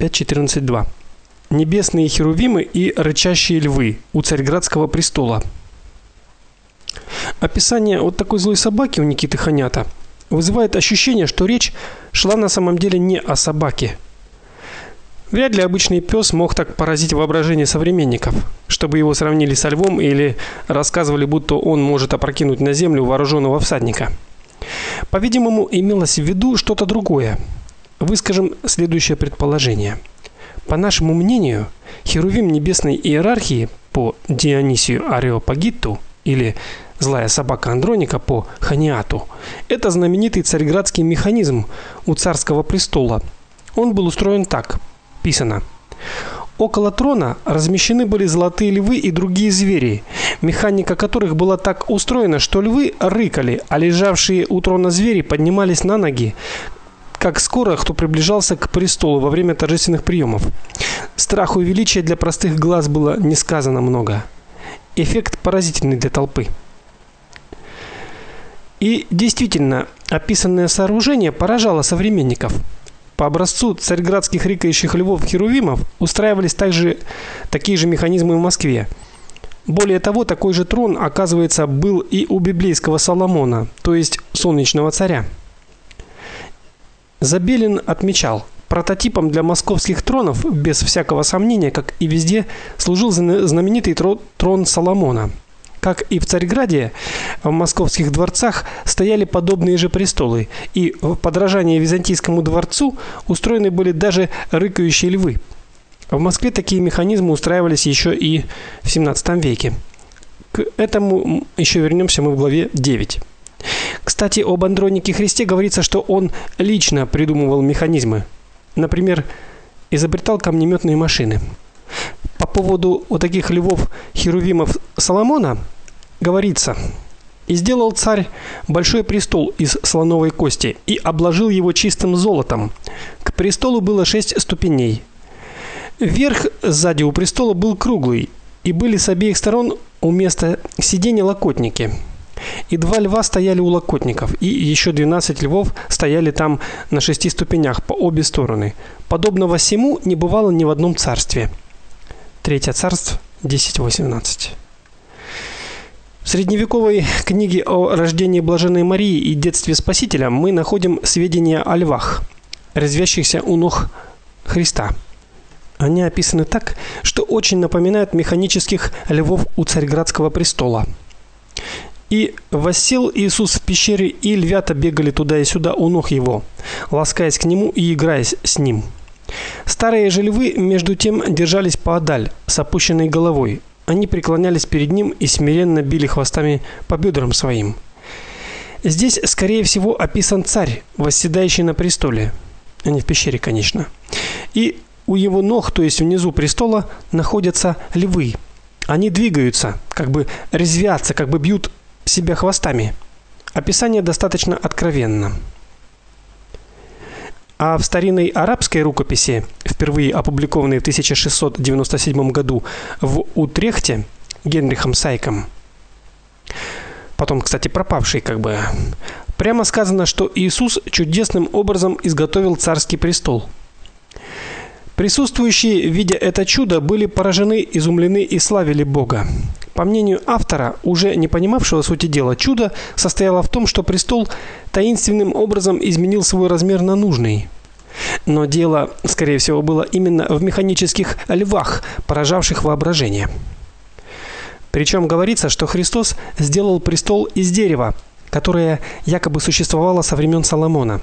5.14.2. Небесные херувимы и рычащие львы у царьградского престола. Описание вот такой злой собаки у Никиты Ханята вызывает ощущение, что речь шла на самом деле не о собаке. Вряд ли обычный пес мог так поразить воображение современников, чтобы его сравнили со львом или рассказывали, будто он может опрокинуть на землю вооруженного всадника. По-видимому, имелось в виду что-то другое. Выскажем следующее предположение. По нашему мнению, херувим небесной иерархии по Дионисию Ареопагиту или злая собака Андроника по Ханиату это знаменитый царьградский механизм у царского престола. Он был устроен так: писано: Около трона размещены были золотые львы и другие звери, механика которых была так устроена, что львы рыкали, а лежавшие у трона звери поднимались на ноги, как скоро кто приближался к престолу во время торжественных приемов. Страху и величия для простых глаз было не сказано много. Эффект поразительный для толпы. И действительно, описанное сооружение поражало современников. По образцу царьградских рыкающих львов-херувимов устраивались также такие же механизмы в Москве. Более того, такой же трон, оказывается, был и у библейского Соломона, то есть солнечного царя. Забелин отмечал: прототипом для московских тронов без всякого сомнения, как и везде, служил знаменитый трон Соломона. Как и в Царьграде, в московских дворцах стояли подобные же престолы, и в подражание византийскому дворцу устроены были даже рыкающие львы. В Москве такие механизмы устраивались еще и в 17 веке. К этому еще вернемся мы в главе 9. Кстати, об Андронике Христе говорится, что он лично придумывал механизмы. Например, изобретал камнеметные машины по поводу вот таких львов херувимов Соломона говорится: "И сделал царь большой престол из слоновой кости и обложил его чистым золотом. К престолу было шесть ступеней. Верх сзади у престола был круглый, и были с обеих сторон у места сидения локотники. И два льва стояли у локотников, и еще 12 львов стояли там на шести ступенях по обе стороны. Подобного всему не бывало ни в одном царстве. Третье царство 10:18. В средневековой книге о рождении блаженной Марии и детстве Спасителя мы находим сведения о львах, резвящихся у ног Христа. Они описаны так, что очень напоминают механических львов у царьградского престола. И воссел Иисус в пещере, и львята бегали туда и сюда у ног его, ласкаясь к нему и играясь с ним. Старые же львы между тем держались поодаль, с опущенной головой. Они преклонялись перед ним и смиренно били хвостами по бедрам своим. Здесь, скорее всего, описан царь, восседающий на престоле, а не в пещере, конечно. И у его ног, то есть внизу престола, находятся львы. Они двигаются, как бы резвятся, как бы бьют себя хвостами. Описание достаточно откровенно. А в старинной арабской рукописи, впервые опубликованной в 1697 году в Утрехте Генрихом Сайком, потом, кстати, пропавший как бы, прямо сказано, что Иисус чудесным образом изготовил царский престол. Присутствующие, видя это чудо, были поражены, изумлены и славили Бога. По мнению автора, уже не понимавшего сути дела, чудо состояло в том, что престол таинственным образом изменил свой размер на нужный. Но дело, скорее всего, было именно в механических львах, поражавших воображение. Причем говорится, что Христос сделал престол из дерева, которое якобы существовало со времен Соломона.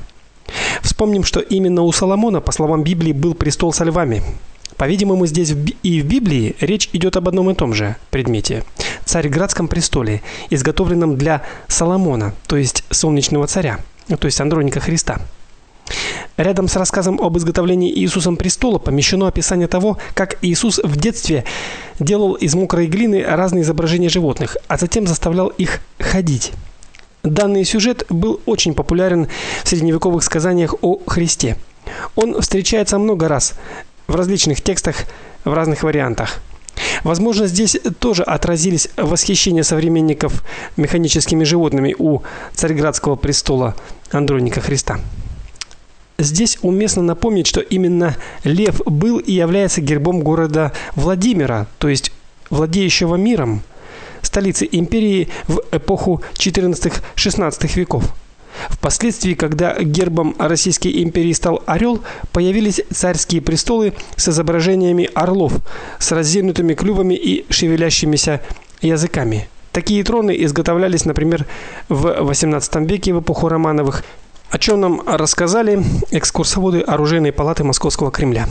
Вспомним, что именно у Соломона, по словам Библии, был престол со львами. По-видимому, здесь и в Библии речь идет об одном и том же предмете царьградском престоле, изготовленном для Соломона, то есть солнечного царя, то есть Андроника Христа. Рядом с рассказом об изготовлении Иисусом престола помещено описание того, как Иисус в детстве делал из мокрой глины разные изображения животных, а затем заставлял их ходить. Данный сюжет был очень популярен в средневековых сказаниях о Христе. Он встречается много раз в различных текстах в разных вариантах. Возможно, здесь тоже отразились восхищение современников механическими животными у царьградского престола Андроника Христа. Здесь уместно напомнить, что именно лев был и является гербом города Владимира, то есть владеющего миром, столицы империи в эпоху 14-16 веков. Впоследствии, когда гербом Российской империи стал орел, появились царские престолы с изображениями орлов с разинутыми клювами и шевелящимися языками. Такие троны изготовлялись, например, в XVIII веке в эпоху Романовых, о чем нам рассказали экскурсоводы оружейной палаты Московского Кремля.